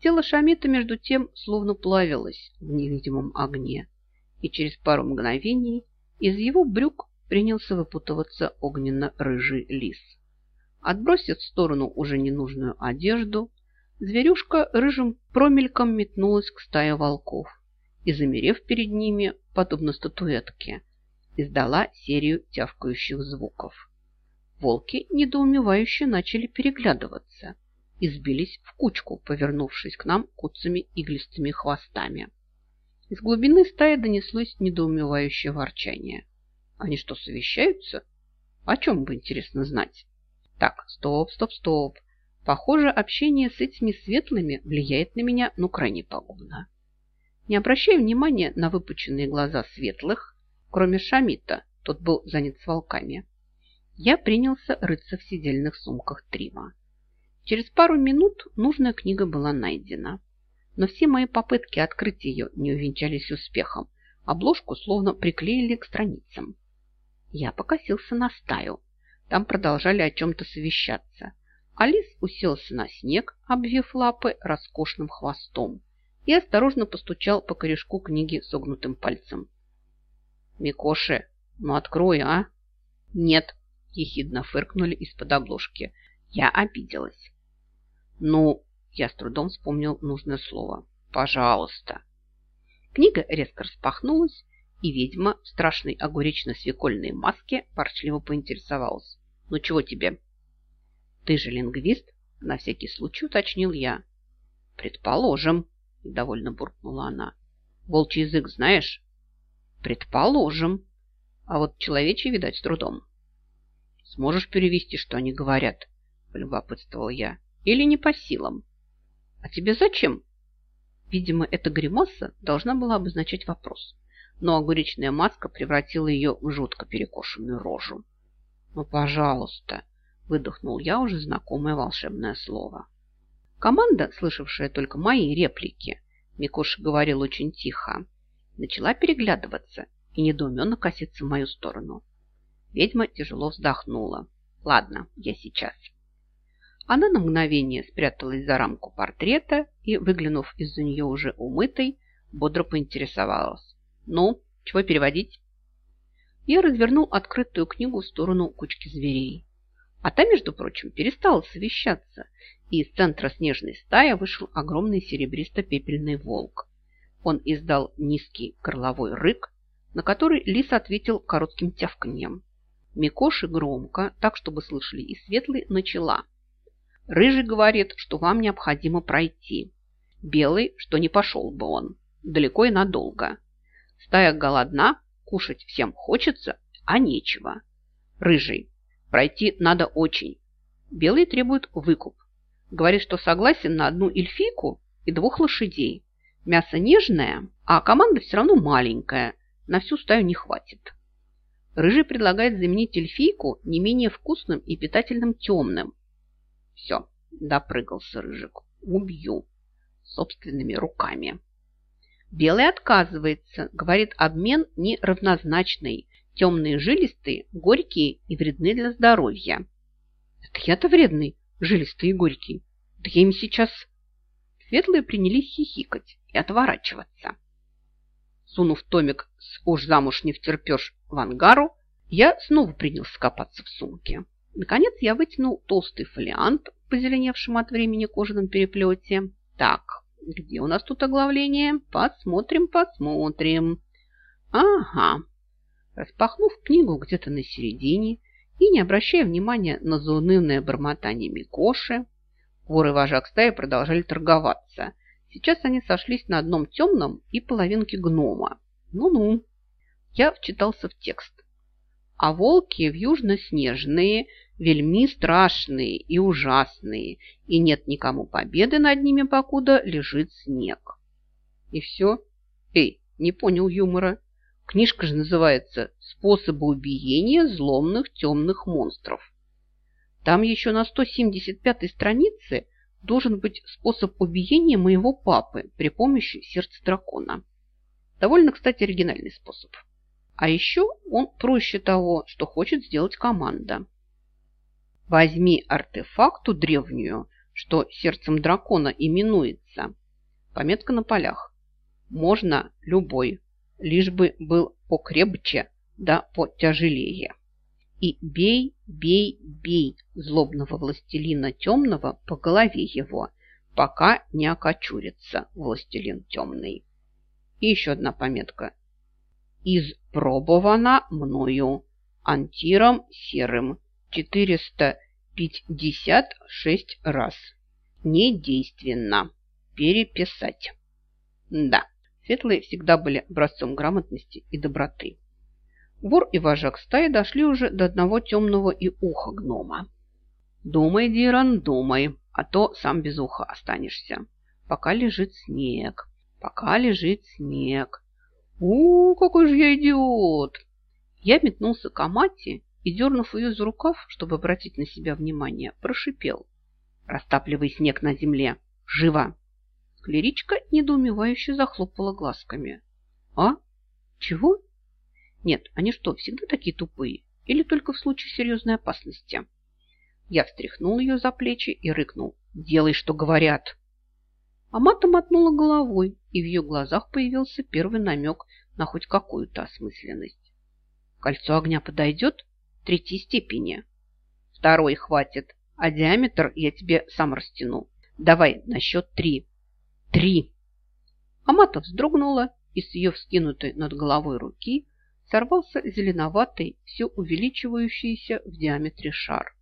Тело Шамита, между тем, словно плавилось в невидимом огне, и через пару мгновений из его брюк принялся выпутываться огненно-рыжий лис. Отбросив в сторону уже ненужную одежду, зверюшка рыжим промельком метнулась к стае волков и, замерев перед ними, подобно статуэтке, издала серию тявкающих звуков. Волки недоумевающе начали переглядываться и сбились в кучку, повернувшись к нам куцами иглистыми хвостами. Из глубины стаи донеслось недоумевающее ворчание. Они что, совещаются? О чем бы интересно знать? Так, стоп, стоп, стоп. Похоже, общение с этими светлыми влияет на меня, ну, крайне пагубно. Не обращая внимания на выпученные глаза светлых, кроме Шамита, тот был занят с волками, я принялся рыться в сидельных сумках Трима. Через пару минут нужная книга была найдена. Но все мои попытки открыть ее не увенчались успехом. Обложку словно приклеили к страницам. Я покосился на стаю. Там продолжали о чем-то совещаться. Алис уселся на снег, обвив лапы роскошным хвостом, и осторожно постучал по корешку книги согнутым пальцем. «Микоши, ну открой, а!» «Нет!» – ехидно фыркнули из-под обложки. Я обиделась. Ну, я с трудом вспомнил нужное слово. Пожалуйста. Книга резко распахнулась, и ведьма в страшной огуречно-свекольной маске порчливо поинтересовалась. «Ну чего тебе?» «Ты же лингвист?» – на всякий случай уточнил я. «Предположим», – недовольно буркнула она. «Волчий язык знаешь?» «Предположим. А вот человечий, видать, с трудом». «Сможешь перевести, что они говорят?» – полюбопытствовал я. Или не по силам? А тебе зачем? Видимо, эта гримаса должна была обозначать вопрос. Но огуречная маска превратила ее в жутко перекошенную рожу. «Ну, пожалуйста!» – выдохнул я уже знакомое волшебное слово. Команда, слышавшая только мои реплики, Микоша говорил очень тихо, начала переглядываться и недоуменно коситься в мою сторону. Ведьма тяжело вздохнула. «Ладно, я сейчас». Она на мгновение спряталась за рамку портрета и, выглянув из-за нее уже умытой, бодро поинтересовалась. «Ну, чего переводить?» Я развернул открытую книгу в сторону кучки зверей. А та, между прочим, перестала совещаться, и из центра снежной стаи вышел огромный серебристо-пепельный волк. Он издал низкий горловой рык, на который лис ответил коротким тявканьем. Микоши громко, так чтобы слышали и светлый, начала – Рыжий говорит, что вам необходимо пройти. Белый, что не пошел бы он. Далеко и надолго. Стая голодна, кушать всем хочется, а нечего. Рыжий, пройти надо очень. Белый требует выкуп. Говорит, что согласен на одну эльфийку и двух лошадей. Мясо нежное, а команда все равно маленькая. На всю стаю не хватит. Рыжий предлагает заменить эльфийку не менее вкусным и питательным темным, все, допрыгался Рыжик. Убью. Собственными руками. Белый отказывается. Говорит, обмен неравнозначный. Темные жилистые, горькие и вредны для здоровья. Это я-то вредный, жилистый и горький. Да я им сейчас... Светлые принялись хихикать и отворачиваться. Сунув томик с «Уж замуж не втерпешь» в ангару, я снова принялся копаться в сумке. Наконец я вытянул толстый фолиант в позеленевшем от времени кожаном переплете. Так, где у нас тут оглавление? Посмотрим, посмотрим. Ага. Распахнув книгу где-то на середине и не обращая внимания на заунывное бормотание Микоши, вор и вожак стаи продолжали торговаться. Сейчас они сошлись на одном темном и половинке гнома. Ну-ну. Я вчитался в текст а волки в южно-снежные, вельми страшные и ужасные, и нет никому победы над ними, покуда лежит снег. И все? Эй, не понял юмора. Книжка же называется «Способы убиения зломных темных монстров». Там еще на 175-й странице должен быть способ убиения моего папы при помощи сердца дракона. Довольно, кстати, оригинальный способ. А еще он проще того, что хочет сделать команда. Возьми артефакту древнюю, что сердцем дракона именуется. Пометка на полях. Можно любой, лишь бы был покрепче да потяжелее. И бей, бей, бей злобного властелина темного по голове его, пока не окочурится властелин темный. И еще одна пометка. Испробована мною антиром серым 456 раз. Недейственно. Переписать. Да, светлые всегда были образцом грамотности и доброты. Вор и вожак стаи дошли уже до одного темного и уха гнома. «Думай, Диран, думай, а то сам без уха останешься. Пока лежит снег, пока лежит снег. у, какой же я идиот!» Я метнулся к Амате и, дернув ее за рукав, чтобы обратить на себя внимание, прошипел. «Растапливай снег на земле! Живо!» Клеричка недоумевающе захлопала глазками. «А? Чего?» Нет, они что, всегда такие тупые? Или только в случае серьезной опасности? Я встряхнул ее за плечи и рыкнул. «Делай, что говорят!» Амата мотнула головой, и в ее глазах появился первый намек на хоть какую-то осмысленность. «Кольцо огня подойдет? Третьей степени?» «Второй хватит, а диаметр я тебе сам растяну. Давай на счет три». «Три!» Амата вздрогнула, и с ее вскинутой над головой руки сорвался зеленоватый, все увеличивающийся в диаметре шар.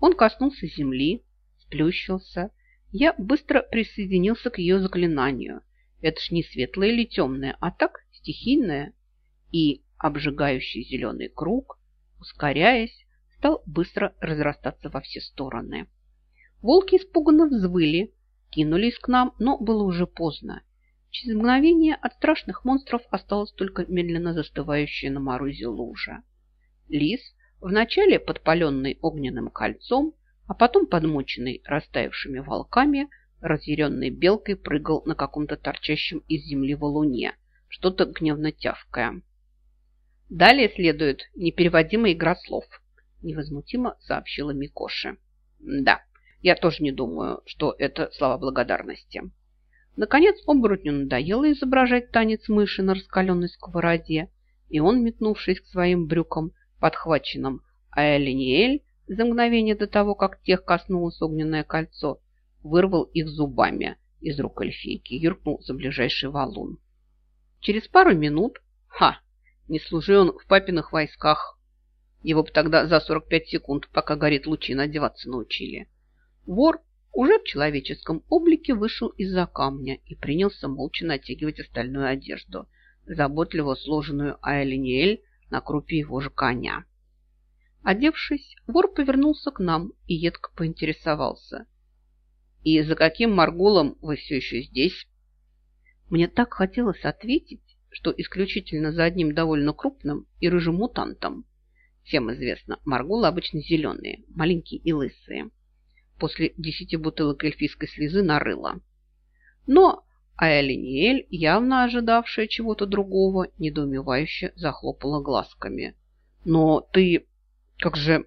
Он коснулся земли, сплющился. Я быстро присоединился к ее заклинанию. Это ж не светлое или темное, а так стихийное. И обжигающий зеленый круг, ускоряясь, стал быстро разрастаться во все стороны. Волки испуганно взвыли, кинулись к нам, но было уже поздно. Через мгновение от страшных монстров осталась только медленно застывающая на морозе лужа. Лис, вначале подпаленный огненным кольцом, а потом подмоченный растаявшими волками, разъяренной белкой прыгал на каком-то торчащем из земли валуне, что-то гневно тявкая. Далее следует непереводимая игра слов, невозмутимо сообщила Микоши. Да, я тоже не думаю, что это слова благодарности. Наконец оборотню надоело изображать танец мыши на раскаленной сковороде, и он, метнувшись к своим брюкам, подхваченным Аэлиниэль, за мгновение до того, как тех коснулось огненное кольцо, вырвал их зубами из рук эльфийки и юркнул за ближайший валун. Через пару минут, ха, не служи он в папиных войсках, его бы тогда за 45 секунд, пока горит лучи, надеваться научили. Вор уже в человеческом облике вышел из-за камня и принялся молча натягивать остальную одежду, заботливо сложенную Айлиниэль на крупе его же коня. Одевшись, вор повернулся к нам и едко поинтересовался. «И за каким Маргулом вы все еще здесь?» Мне так хотелось ответить, что исключительно за одним довольно крупным и рыжим мутантом. Всем известно, Маргулы обычно зеленые, маленькие и лысые после десяти бутылок эльфийской слезы нарыла. Но Аэлиниэль, явно ожидавшая чего-то другого, недоумевающе захлопала глазками. «Но ты... как же...»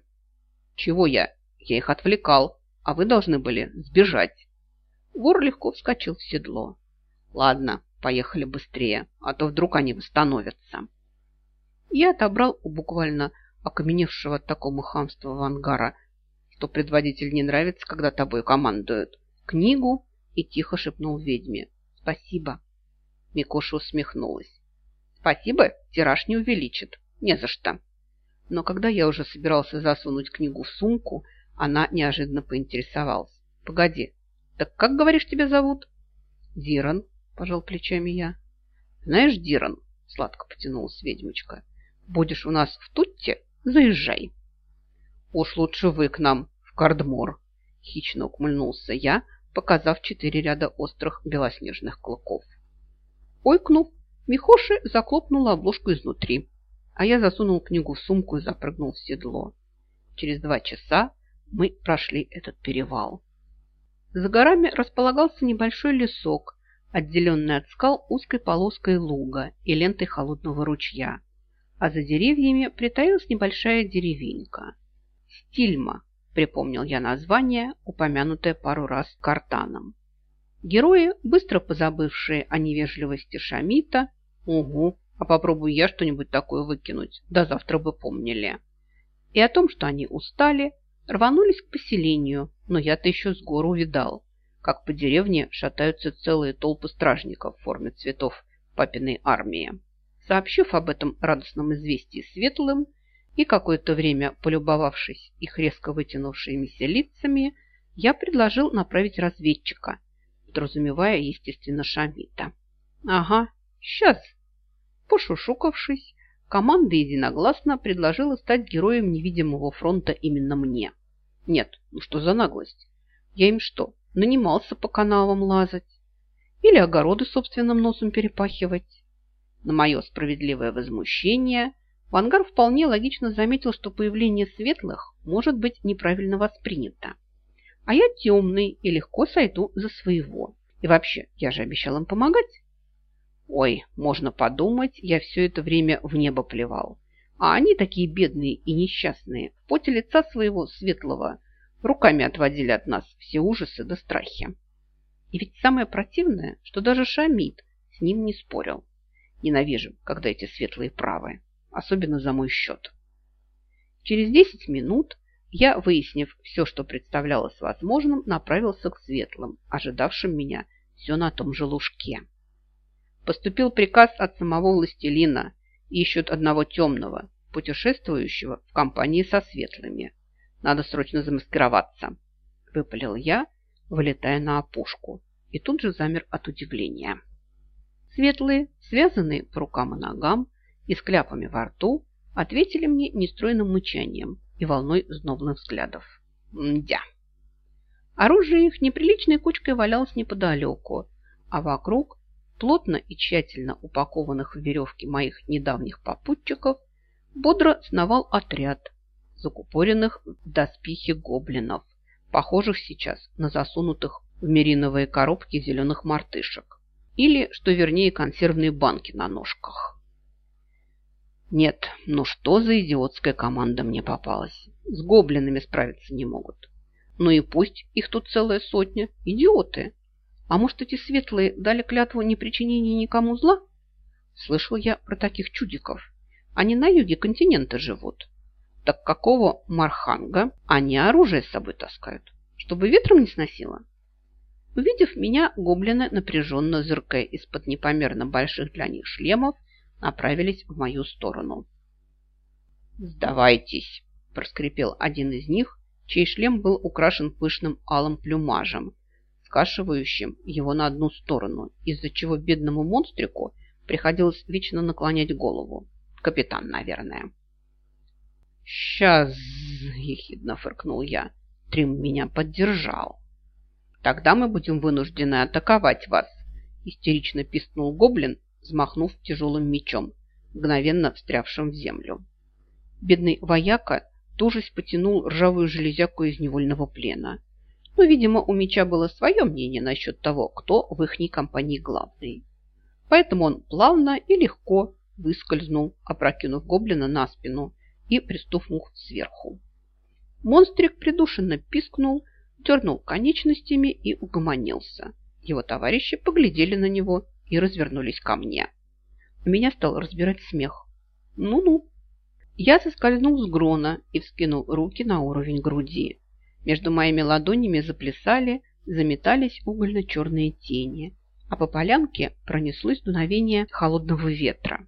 «Чего я? Я их отвлекал, а вы должны были сбежать». Вор легко вскочил в седло. «Ладно, поехали быстрее, а то вдруг они восстановятся». Я отобрал у буквально окаменевшего от такого хамства вангара что предводитель не нравится, когда тобой командуют, книгу и тихо шепнул ведьме. «Спасибо». Микоша усмехнулась. «Спасибо, тираж не увеличит. Не за что». Но когда я уже собирался засунуть книгу в сумку, она неожиданно поинтересовалась. «Погоди, так как, говоришь, тебя зовут?» «Диран», – пожал плечами я. «Знаешь, Диран», – сладко потянулась ведьмочка, – «будешь у нас в Тутте, заезжай». «Уж лучше вы к нам в Кардмор», – хищно ухмыльнулся я, показав четыре ряда острых белоснежных клыков. Ойкнув, Михоши заклопнула обложку изнутри, а я засунул книгу в сумку и запрыгнул в седло. Через два часа мы прошли этот перевал. За горами располагался небольшой лесок, отделенный от скал узкой полоской луга и лентой холодного ручья, а за деревьями притаилась небольшая деревенька. Стильма, Припомнил я название, упомянутое пару раз картаном. Герои, быстро позабывшие о невежливости Шамита, угу, а попробую я что-нибудь такое выкинуть, до завтра бы помнили. И о том, что они устали, рванулись к поселению, но я-то еще с гору увидал, как по деревне шатаются целые толпы стражников в форме цветов папиной армии. Сообщив об этом радостном известии светлым, и какое-то время, полюбовавшись их резко вытянувшимися лицами, я предложил направить разведчика, подразумевая, естественно, Шамита. «Ага, сейчас!» Пошушукавшись, команда единогласно предложила стать героем невидимого фронта именно мне. Нет, ну что за наглость? Я им что, нанимался по каналам лазать? Или огороды собственным носом перепахивать? На мое справедливое возмущение – Вангар вполне логично заметил, что появление светлых может быть неправильно воспринято. А я темный и легко сойду за своего. И вообще, я же обещал им помогать. Ой, можно подумать, я все это время в небо плевал. А они такие бедные и несчастные, в поте лица своего светлого, руками отводили от нас все ужасы да страхи. И ведь самое противное, что даже Шамид с ним не спорил. Ненавижу, когда эти светлые правы особенно за мой счет. Через 10 минут я, выяснив все, что представлялось возможным, направился к светлым, ожидавшим меня все на том же лужке. Поступил приказ от самого властелина, ищут одного темного, путешествующего в компании со светлыми. Надо срочно замаскироваться, выпалил я, вылетая на опушку, и тут же замер от удивления. Светлые, связанные по рукам и ногам, и с кляпами во рту ответили мне нестройным мычанием и волной знобных взглядов. Мдя. Оружие их неприличной кучкой валялось неподалеку, а вокруг, плотно и тщательно упакованных в веревки моих недавних попутчиков, бодро сновал отряд закупоренных в доспехи гоблинов, похожих сейчас на засунутых в мериновые коробки зеленых мартышек или, что вернее, консервные банки на ножках. Нет, ну что за идиотская команда мне попалась? С гоблинами справиться не могут. Ну и пусть их тут целая сотня. Идиоты. А может, эти светлые дали клятву непричинения никому зла? Слышал я про таких чудиков. Они на юге континента живут. Так какого марханга они оружие с собой таскают? Чтобы ветром не сносило? Увидев меня, гоблины, напряженно зыркая из-под непомерно больших для них шлемов, направились в мою сторону. «Сдавайтесь!» – проскрипел один из них, чей шлем был украшен пышным алым плюмажем, скашивающим его на одну сторону, из-за чего бедному монстрику приходилось вечно наклонять голову. Капитан, наверное. «Сейчас!» – ехидно фыркнул я. Трим меня поддержал. «Тогда мы будем вынуждены атаковать вас!» – истерично пискнул гоблин, взмахнув тяжелым мечом, мгновенно встрявшим в землю. Бедный вояка тужись потянул ржавую железяку из невольного плена. Но, видимо, у меча было свое мнение насчет того, кто в ихней компании главный. Поэтому он плавно и легко выскользнул, опрокинув гоблина на спину и приступнув сверху. Монстрик придушенно пискнул, дернул конечностями и угомонился. Его товарищи поглядели на него и развернулись ко мне. Меня стал разбирать смех. Ну-ну. Я соскользнул с грона и вскинул руки на уровень груди. Между моими ладонями заплясали, заметались угольно-черные тени, а по полянке пронеслось дуновение холодного ветра.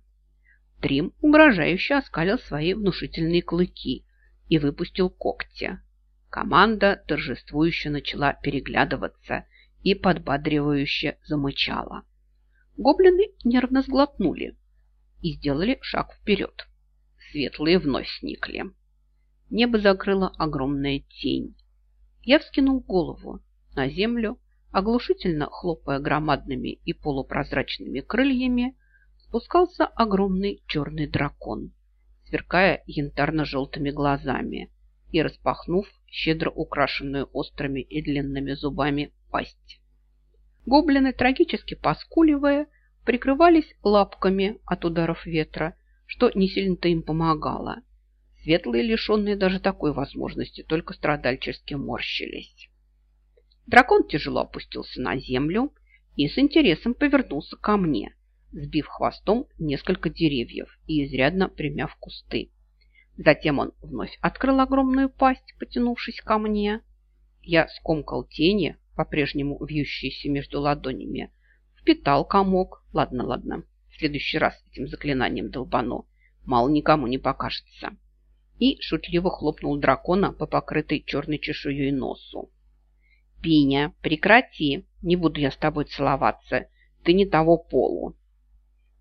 Трим угрожающе оскалил свои внушительные клыки и выпустил когти. Команда торжествующе начала переглядываться и подбадривающе замычала. Гоблины нервно сглотнули и сделали шаг вперед. Светлые вновь сникли. Небо закрыло огромная тень. Я вскинул голову на землю, оглушительно хлопая громадными и полупрозрачными крыльями, спускался огромный черный дракон, сверкая янтарно-желтыми глазами и распахнув щедро украшенную острыми и длинными зубами пасть. Гоблины, трагически поскуливая, прикрывались лапками от ударов ветра, что не сильно-то им помогало. Светлые, лишенные даже такой возможности, только страдальчески морщились. Дракон тяжело опустился на землю и с интересом повернулся ко мне, сбив хвостом несколько деревьев и изрядно примяв кусты. Затем он вновь открыл огромную пасть, потянувшись ко мне. Я скомкал тени, по-прежнему вьющиеся между ладонями, впитал комок. Ладно, ладно, в следующий раз этим заклинанием долбану. Мало никому не покажется. И шутливо хлопнул дракона по покрытой черной чешуей носу. «Пиня, прекрати! Не буду я с тобой целоваться. Ты не того полу!»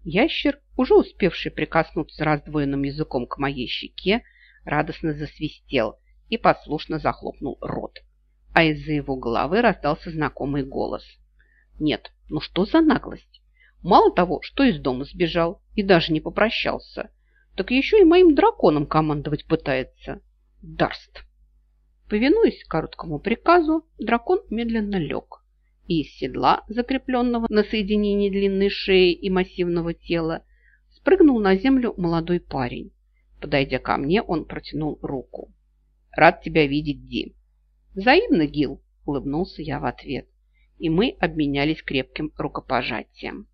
Ящер, уже успевший прикоснуться раздвоенным языком к моей щеке, радостно засвистел и послушно захлопнул рот. А из-за его головы раздался знакомый голос. Нет, ну что за наглость? Мало того, что из дома сбежал и даже не попрощался, так еще и моим драконом командовать пытается. Дарст. Повинуясь короткому приказу, дракон медленно лег и из седла, закрепленного на соединении длинной шеи и массивного тела, спрыгнул на землю молодой парень. Подойдя ко мне, он протянул руку. «Рад тебя видеть, Ди». «Взаимно, Гил», – улыбнулся я в ответ, и мы обменялись крепким рукопожатием.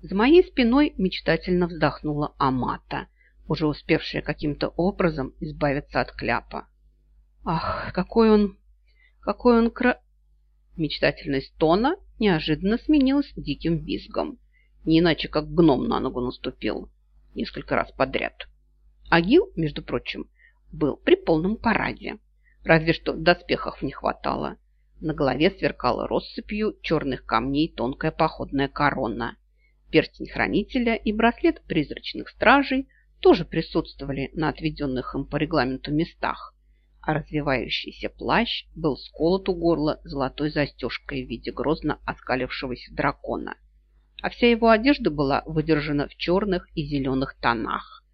За моей спиной мечтательно вздохнула Амата, уже успевшая каким-то образом избавиться от кляпа. «Ах, какой он... какой он кра...» Мечтательность тона неожиданно сменилась диким визгом. Не иначе, как гном на ногу наступил. Несколько раз подряд. Агил, между прочим, был при полном параде. Разве что доспехов не хватало. На голове сверкала россыпью черных камней тонкая походная корона. Перстень хранителя и браслет призрачных стражей тоже присутствовали на отведенных им по регламенту местах а развивающийся плащ был сколот у горла золотой застежкой в виде грозно оскалившегося дракона. А вся его одежда была выдержана в черных и зеленых тонах,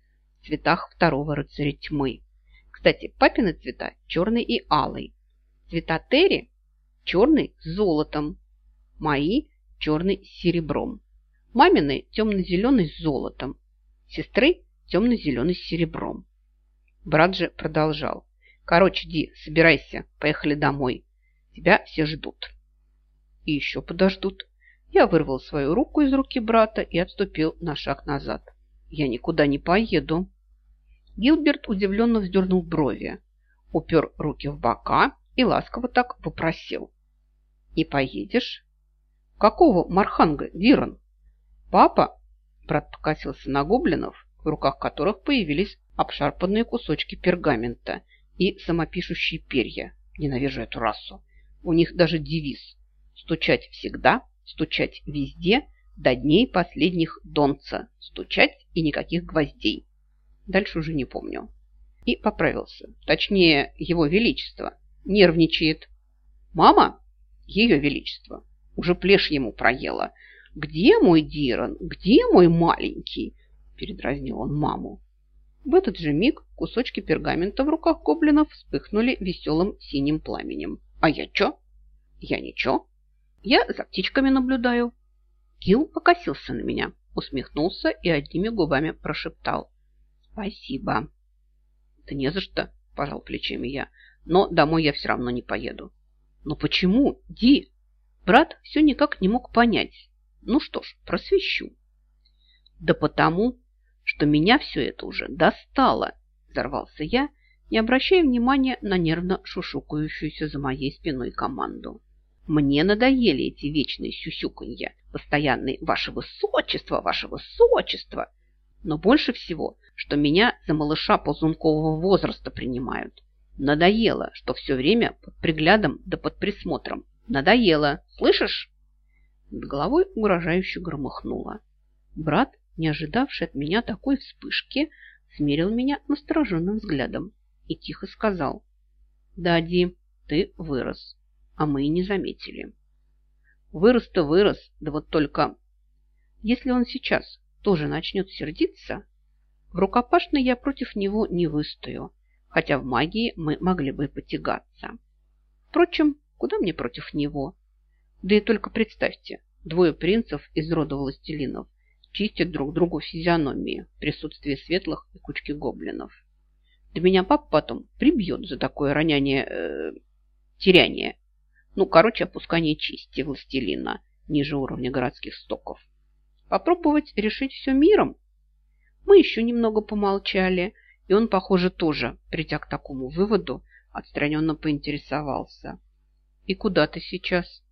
цветах второго рыцаря тьмы. Кстати, папины цвета черный и алый. Цвета Терри черный с золотом, мои черный с серебром. Мамины темно-зеленый с золотом, сестры темно-зеленый с серебром. Брат же продолжал. Короче, Ди, собирайся, поехали домой. Тебя все ждут. И еще подождут. Я вырвал свою руку из руки брата и отступил на шаг назад. Я никуда не поеду. Гилберт удивленно вздернул брови, упер руки в бока и ласково так попросил. «Не поедешь?» «Какого Марханга, Диран?» «Папа?» Брат покосился на гоблинов, в руках которых появились обшарпанные кусочки пергамента – и самопишущие перья. Ненавижу эту расу. У них даже девиз «Стучать всегда, стучать везде, до дней последних донца, стучать и никаких гвоздей». Дальше уже не помню. И поправился. Точнее, его величество. Нервничает. Мама? Ее величество. Уже плешь ему проела. «Где мой Диран? Где мой маленький?» Передразнил он маму. В этот же миг кусочки пергамента в руках гоблинов вспыхнули веселым синим пламенем. «А я чё?» «Я ничего. Я за птичками наблюдаю». Килл покосился на меня, усмехнулся и одними губами прошептал. «Спасибо». «Да не за что», – пожал плечами я. «Но домой я все равно не поеду». «Но почему, Ди?» Брат все никак не мог понять. Ну что ж, просвещу. «Да потому, что меня все это уже достало, взорвался я, не обращая внимания на нервно шушукающуюся за моей спиной команду. Мне надоели эти вечные сюсюканья, постоянные «Ваше Высочество! Ваше Высочество!» Но больше всего, что меня за малыша ползункового возраста принимают. Надоело, что все время под приглядом да под присмотром. Надоело, слышишь? Над головой угрожающе громыхнуло. Брат не ожидавший от меня такой вспышки, смерил меня настороженным взглядом и тихо сказал. «Да, Ди, ты вырос, а мы и не заметили». «Вырос-то вырос, да вот только...» «Если он сейчас тоже начнет сердиться, в рукопашной я против него не выстою, хотя в магии мы могли бы потягаться. Впрочем, куда мне против него? Да и только представьте, двое принцев из рода властелинов чистят друг другу физиономии в присутствии светлых и кучки гоблинов. Да меня папа потом прибьет за такое роняние, э, теряние. Ну, короче, опускание чести властелина ниже уровня городских стоков. Попробовать решить все миром? Мы еще немного помолчали, и он, похоже, тоже, придя к такому выводу, отстраненно поинтересовался. «И куда ты сейчас?»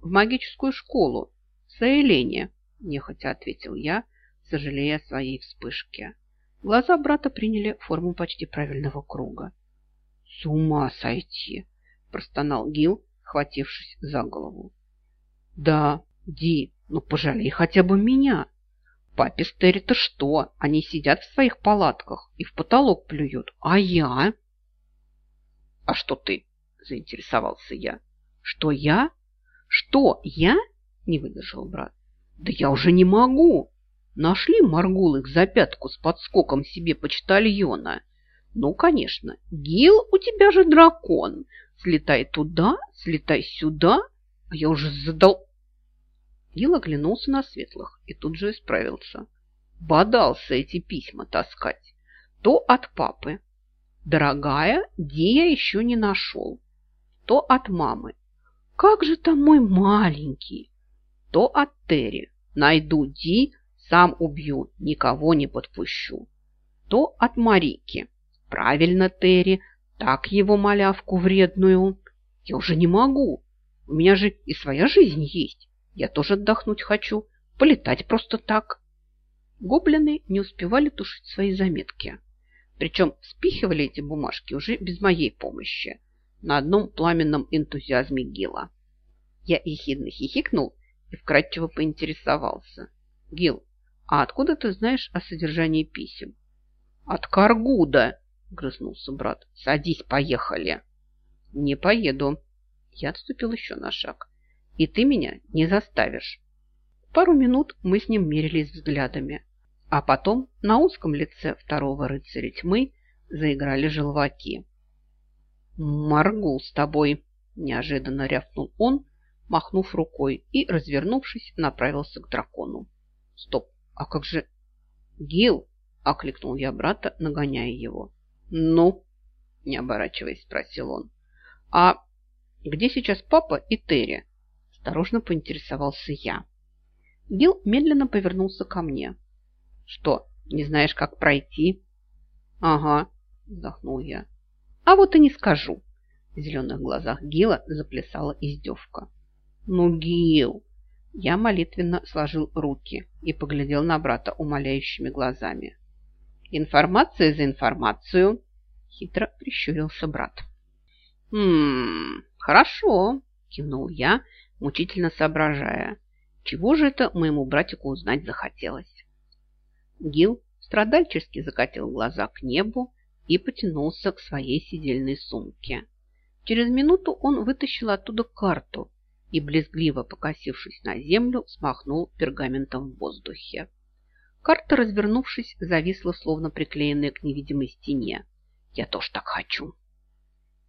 «В магическую школу. Саэлене», – нехотя ответил я, сожалея о своей вспышке. Глаза брата приняли форму почти правильного круга. «С ума сойти!» – простонал Гил, хватившись за голову. «Да, Ди, ну пожалей хотя бы меня!» Папе с Терри-то что? Они сидят в своих палатках и в потолок плюют. А я? А что ты? Заинтересовался я. Что я? Что я? Не выдержал брат. Да я уже не могу. Нашли Маргул их за пятку с подскоком себе почтальона. Ну, конечно, Гил, у тебя же дракон. Слетай туда, слетай сюда. А я уже задал... Гил оглянулся на светлых и тут же исправился. Бодался эти письма таскать. То от папы. Дорогая, Ди я еще не нашел. То от мамы. Как же там мой маленький? То от Терри. Найду Ди, сам убью, никого не подпущу. То от Марики. Правильно, Терри, так его малявку вредную. Я уже не могу. У меня же и своя жизнь есть. Я тоже отдохнуть хочу, полетать просто так. Гоблины не успевали тушить свои заметки. Причем спихивали эти бумажки уже без моей помощи, на одном пламенном энтузиазме Гила. Я ехидно хихикнул и вкратчиво поинтересовался. «Гил, а откуда ты знаешь о содержании писем?» «От Каргуда!» – грызнулся брат. «Садись, поехали!» «Не поеду!» Я отступил еще на шаг и ты меня не заставишь. Пару минут мы с ним мерились взглядами, а потом на узком лице второго рыцаря тьмы заиграли желваки. «Моргул с тобой!» – неожиданно рявкнул он, махнув рукой и, развернувшись, направился к дракону. «Стоп! А как же...» «Гил!» – окликнул я брата, нагоняя его. «Ну?» – не оборачиваясь, спросил он. «А где сейчас папа и Терри?» Осторожно поинтересовался я. Билл медленно повернулся ко мне. «Что, не знаешь, как пройти?» «Ага», – вздохнул я. «А вот и не скажу». В зеленых глазах Гила заплясала издевка. «Ну, Гил!» Я молитвенно сложил руки и поглядел на брата умоляющими глазами. «Информация за информацию!» Хитро прищурился брат. «Хм, хорошо!» – кивнул я мучительно соображая, чего же это моему братику узнать захотелось. Гил страдальчески закатил глаза к небу и потянулся к своей сидельной сумке. Через минуту он вытащил оттуда карту и, близгливо покосившись на землю, смахнул пергаментом в воздухе. Карта, развернувшись, зависла, словно приклеенная к невидимой стене. Я тоже так хочу.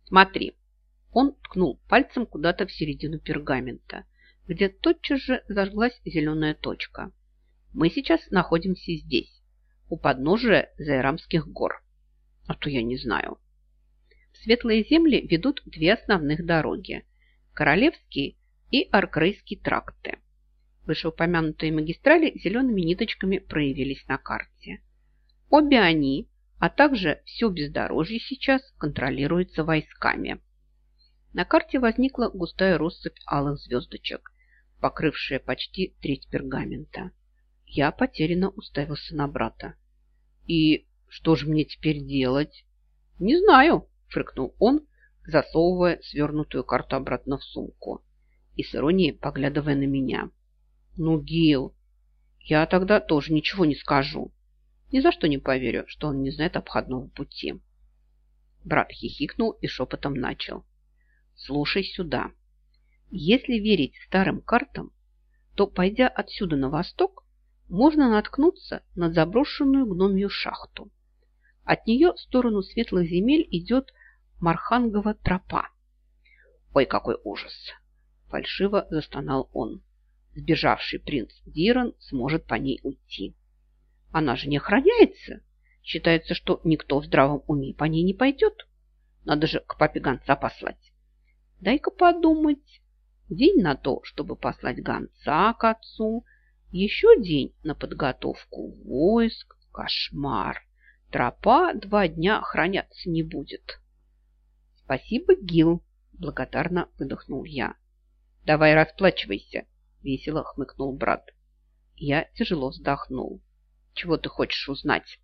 Смотри, он ткнул пальцем куда-то в середину пергамента, где тотчас же зажглась зеленая точка. Мы сейчас находимся здесь, у подножия Зайрамских гор. А то я не знаю. В светлые земли ведут две основных дороги – Королевский и Аркрейский тракты. Вышеупомянутые магистрали зелеными ниточками проявились на карте. Обе они, а также все бездорожье сейчас контролируются войсками – на карте возникла густая россыпь алых звездочек, покрывшая почти треть пергамента. Я потерянно уставился на брата. «И что же мне теперь делать?» «Не знаю», – фрыкнул он, засовывая свернутую карту обратно в сумку и с иронией поглядывая на меня. «Ну, Гил, я тогда тоже ничего не скажу. Ни за что не поверю, что он не знает обходного пути». Брат хихикнул и шепотом начал. Слушай сюда. Если верить старым картам, то, пойдя отсюда на восток, можно наткнуться на заброшенную гномью шахту. От нее в сторону светлых земель идет Мархангова тропа. Ой, какой ужас! Фальшиво застонал он. Сбежавший принц Диран сможет по ней уйти. Она же не охраняется. Считается, что никто в здравом уме по ней не пойдет. Надо же к папе гонца послать. Дай-ка подумать. День на то, чтобы послать гонца к отцу. Еще день на подготовку войск. Кошмар. Тропа два дня храняться не будет. Спасибо, Гил, благодарно выдохнул я. Давай расплачивайся, весело хмыкнул брат. Я тяжело вздохнул. Чего ты хочешь узнать?